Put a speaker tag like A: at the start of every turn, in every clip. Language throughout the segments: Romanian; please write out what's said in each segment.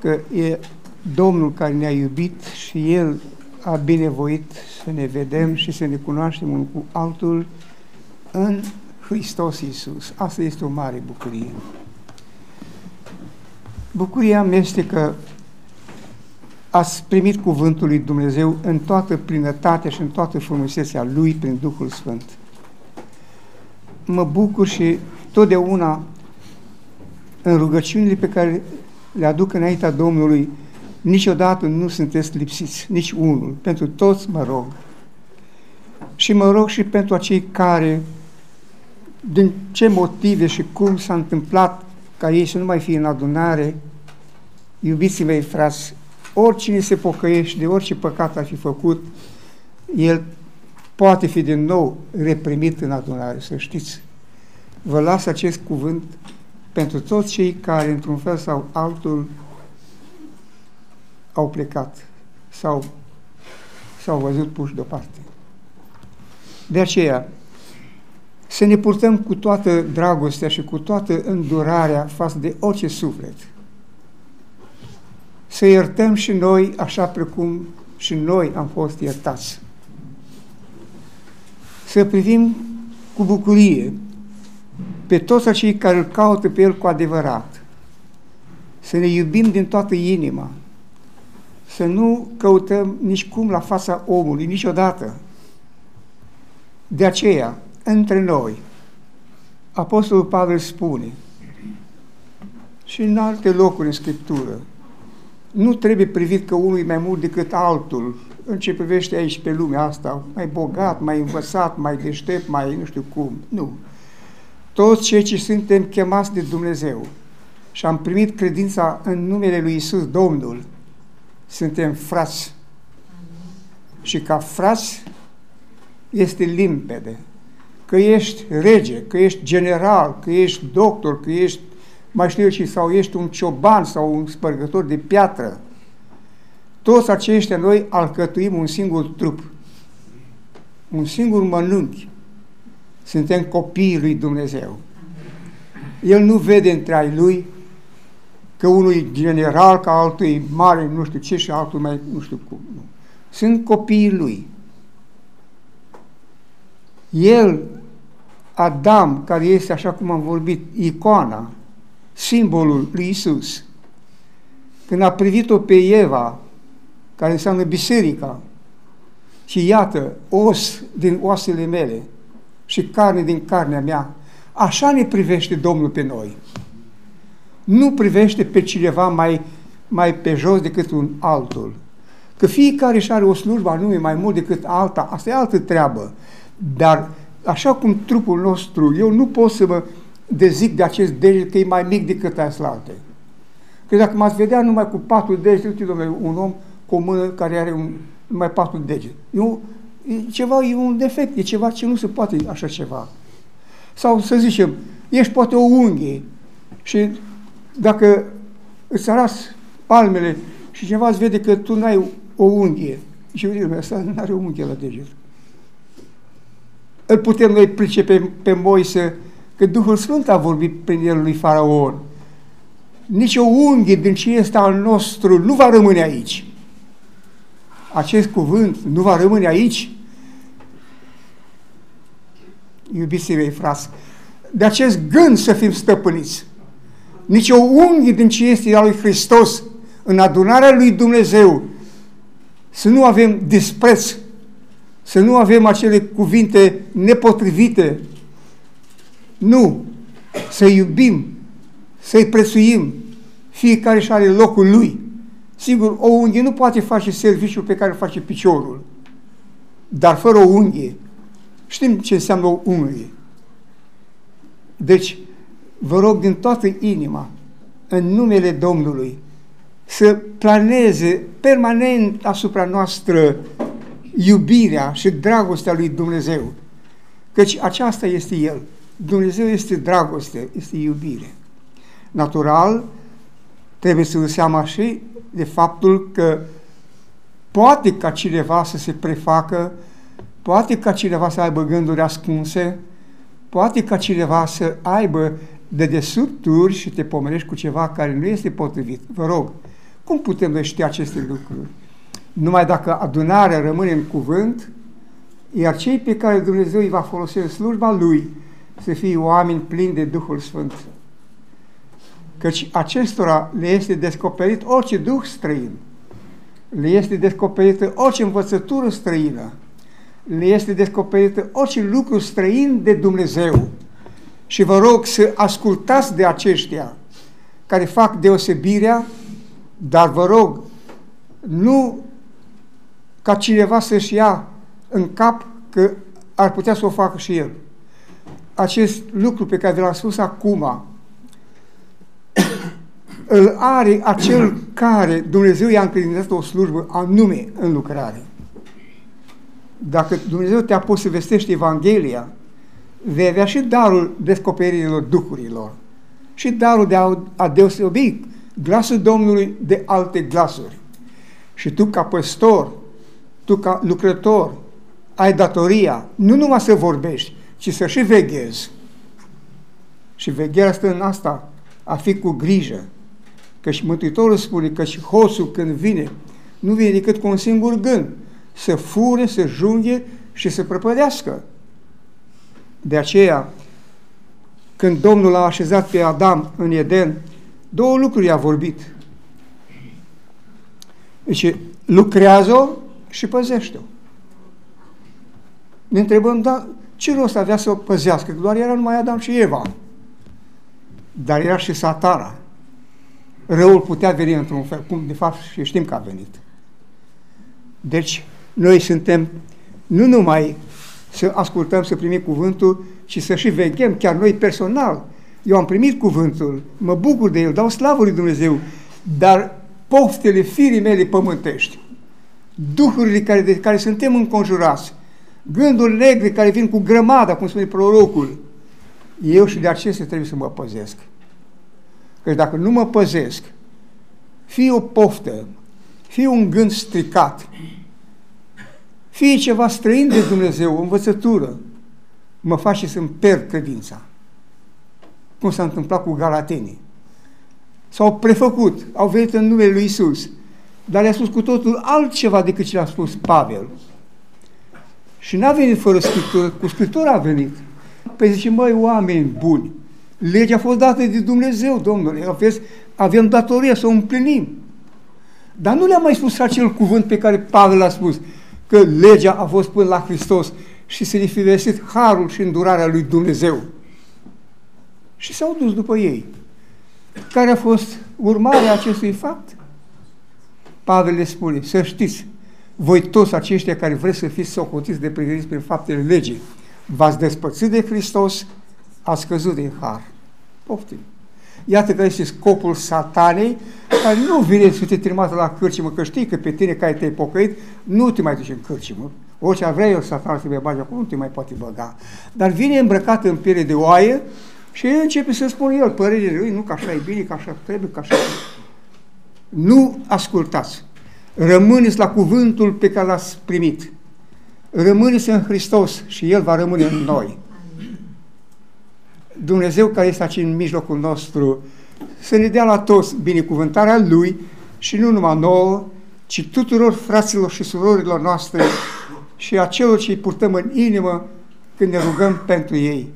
A: că e Domnul care ne-a iubit și El a binevoit să ne vedem și să ne cunoaștem unul cu altul în Hristos Iisus. Asta este o mare bucurie. Bucuria mea este că ați primit cuvântul lui Dumnezeu în toată plinătatea și în toată frumusețea Lui prin Duhul Sfânt. Mă bucur și totdeauna în rugăciunile pe care le aduc înaintea Domnului, niciodată nu sunteți lipsiți, nici unul. Pentru toți mă rog. Și mă rog și pentru acei care, din ce motive și cum s-a întâmplat ca ei să nu mai fie în adunare, iubiții mei frați, oricine se pocăiește de orice păcat ar fi făcut, el poate fi din nou reprimit în adunare, să știți. Vă las acest cuvânt pentru toți cei care, într-un fel sau altul, au plecat sau s-au văzut puși deoparte. De aceea, să ne purtăm cu toată dragostea și cu toată îndurarea față de orice suflet. Să iertăm și noi așa precum și noi am fost iertați. Să privim cu bucurie pe toți acei care îl caută pe El cu adevărat. Să ne iubim din toată inima. Să nu căutăm nici cum la fața omului, niciodată. De aceea, între noi, Apostolul Pavel spune și în alte locuri în Scriptură, nu trebuie privit că unul e mai mult decât altul, în ce privește aici pe lumea asta, mai bogat, mai învățat, mai deștept, mai nu știu cum. Nu toți cei ce suntem chemați de Dumnezeu și am primit credința în numele Lui Isus Domnul, suntem frați. Și ca frați este limpede că ești rege, că ești general, că ești doctor, că ești mai știu eu și sau ești un cioban sau un spărgător de piatră. Toți aceștia noi alcătuim un singur trup, un singur mănânchi, suntem copiii lui Dumnezeu. El nu vede între ai lui că unul e general, că altul e mare, nu știu ce, și altul mai nu știu cum. Nu. Sunt copiii lui. El, Adam, care este, așa cum am vorbit, icoana, simbolul lui Isus, când a privit-o pe Eva, care înseamnă biserica, și iată, os din oasele mele, și carne din carnea mea. Așa ne privește Domnul pe noi. Nu privește pe cineva mai, mai pe jos decât un altul. Că fiecare își are o slujbă anume mai mult decât alta, asta e altă treabă. Dar așa cum trupul nostru, eu nu pot să mă dezic de acest deget că e mai mic decât alte. Că dacă m-ați vedea numai cu patru degete, uite, domnule, un om cu o mână care are un, numai patru degete. Eu e ceva, e un defect, e ceva ce nu se poate așa ceva. Sau să zicem, ești poate o unghie și dacă îți aras palmele și cineva îți vede că tu n-ai o unghie, și uite, ăsta nu are o unghie la deget. Îl putem noi pricepe pe Moise că Duhul Sfânt a vorbit prin el lui Faraon. Nici o unghie din ce este al nostru nu va rămâne aici. Acest cuvânt nu va rămâne aici, iubiții mei frați, de acest gând să fim stăpâniți. Nici o unghie din ce este al lui Hristos în adunarea lui Dumnezeu să nu avem dispreț, să nu avem acele cuvinte nepotrivite. Nu! Să iubim, să-i prețuim. Fiecare și are locul lui. Sigur, o unghie nu poate face serviciul pe care îl face piciorul. Dar fără o unghie Știm ce înseamnă o unghie. Deci, vă rog din toată inima, în numele Domnului, să planeze permanent asupra noastră iubirea și dragostea lui Dumnezeu. Căci aceasta este El. Dumnezeu este dragoste, este iubire. Natural, trebuie să seama și de faptul că poate ca cineva să se prefacă Poate ca cineva să aibă gânduri ascunse, poate ca cineva să aibă de desubturi și te pomenești cu ceva care nu este potrivit. Vă rog, Cum putem noi ști aceste lucruri? Numai dacă adunarea rămâne în cuvânt, iar cei pe care Dumnezeu îi va folosi în slujba Lui să fie oameni plini de Duhul Sfânt. Căci acestora le este descoperit orice duh străin, le este descoperită orice învățătură străină, le este descoperită orice lucru străin de Dumnezeu. Și vă rog să ascultați de aceștia care fac deosebirea, dar vă rog, nu ca cineva să-și ia în cap că ar putea să o facă și el. Acest lucru pe care l-am spus acum, îl are acel care Dumnezeu i-a încredințat o slujbă anume în lucrare. Dacă Dumnezeu te-a pus să vestești Evanghelia, vei avea și darul descoperirilor duhurilor și darul de a, a deosebi glasul Domnului de alte glasuri. Și tu ca păstor, tu ca lucrător, ai datoria nu numai să vorbești, ci să și veghezi. Și vegherea stă în asta, a fi cu grijă. Că și Mântuitorul spune că și hoțul când vine, nu vine decât cu un singur gând, să fure, să junghe și să prăpădească. De aceea, când Domnul a așezat pe Adam în Eden, două lucruri i-a vorbit. Deci, lucrează-o și păzește-o. Ne întrebăm, dar ce rost avea să o păzească? Că doar era numai Adam și Eva. Dar era și satana. Răul putea veni într-un fel, cum de fapt și știm că a venit. Deci, noi suntem nu numai să ascultăm, să primim cuvântul, ci să și veghem, chiar noi personal. Eu am primit cuvântul, mă bucur de el, dau slavă lui Dumnezeu, dar poftele firii mele pământești, duhurile care, de care suntem înconjurați, gânduri negre care vin cu grămada, cum spune prorocul, eu și de acestea trebuie să mă păzesc. Că dacă nu mă păzesc, fie o poftă, fie un gând stricat, fie ceva străin de Dumnezeu, o învățătură, mă face să-mi pierd credința. Cum s-a întâmplat cu galatenii. S-au prefăcut, au venit în numele lui Isus, dar le-a spus cu totul altceva decât ce le-a spus Pavel. Și n-a venit fără Scriptură, cu Scriptura a venit. Păi zice, măi, oameni buni, legea a fost dată de Dumnezeu, Domnule, aveți, avem datoria să o împlinim. Dar nu le-a mai spus acel cuvânt pe care Pavel a spus, că legea a fost până la Hristos și să le fi vestit harul și îndurarea lui Dumnezeu. Și s-au dus după ei. Care a fost urmarea acestui fapt? Pavel le spune, să știți, voi toți aceștia care vreți să fiți socotiți de priviriți prin faptele legii, v-ați despărțit de Hristos, ați căzut din har. Poftim. Iată că este scopul satanei, care nu vine să te trimată la cârcimă, că știi că pe tine care te-ai pocăit, nu te mai duci în cârcimă. Orice ar vrea eu satana să te bagi acolo, nu te mai poate băga. Dar vine îmbrăcat în piele de oaie și începe să spună el părerile lui, nu că așa e bine, că așa trebuie, că așa Nu ascultați. Rămâneți la cuvântul pe care l-ați primit. Rămâneți în Hristos și El va rămâne în noi. Dumnezeu care este aici în mijlocul nostru să ne dea la toți binecuvântarea Lui și nu numai nouă, ci tuturor fraților și surorilor noastre și a celor ce îi purtăm în inimă când ne rugăm pentru ei.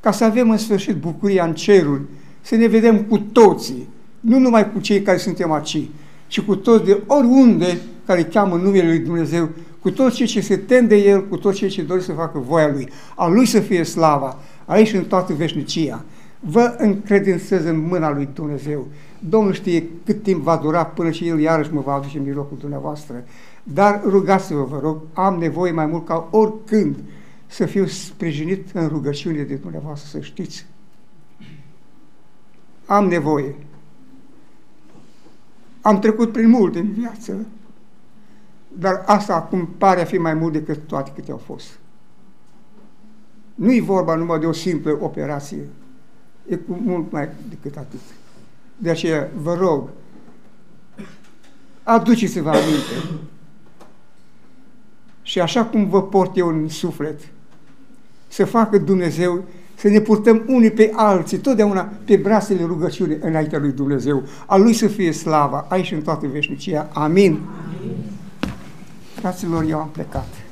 A: Ca să avem în sfârșit bucuria în ceruri, să ne vedem cu toții, nu numai cu cei care suntem aici, ci cu toți de oriunde care cheamă numele Lui Dumnezeu, cu toți cei ce se tem de El, cu toți cei ce doresc să facă voia Lui. A Lui să fie slava, aici în toată veșnicia. Vă încredințez în mâna Lui Dumnezeu. Domnul știe cât timp va dura până și El iarăși mă va aduce în mijlocul dumneavoastră. Dar rugați-vă, vă rog, am nevoie mai mult ca oricând să fiu sprijinit în rugăciune de dumneavoastră, să știți. Am nevoie. Am trecut prin multe în viață, dar asta acum pare a fi mai mult decât toate câte au fost. Nu e vorba numai de o simplă operație, e cu mult mai decât atât. De aceea vă rog, aduceți-vă aminte. Și așa cum vă port eu în suflet, să facă Dumnezeu să ne purtăm unii pe alții, totdeauna pe brațele rugăciune înaintea lui Dumnezeu. A Lui să fie slava, aici și în toată veșnicia. Amin. Amin. Fraților, eu am plecat.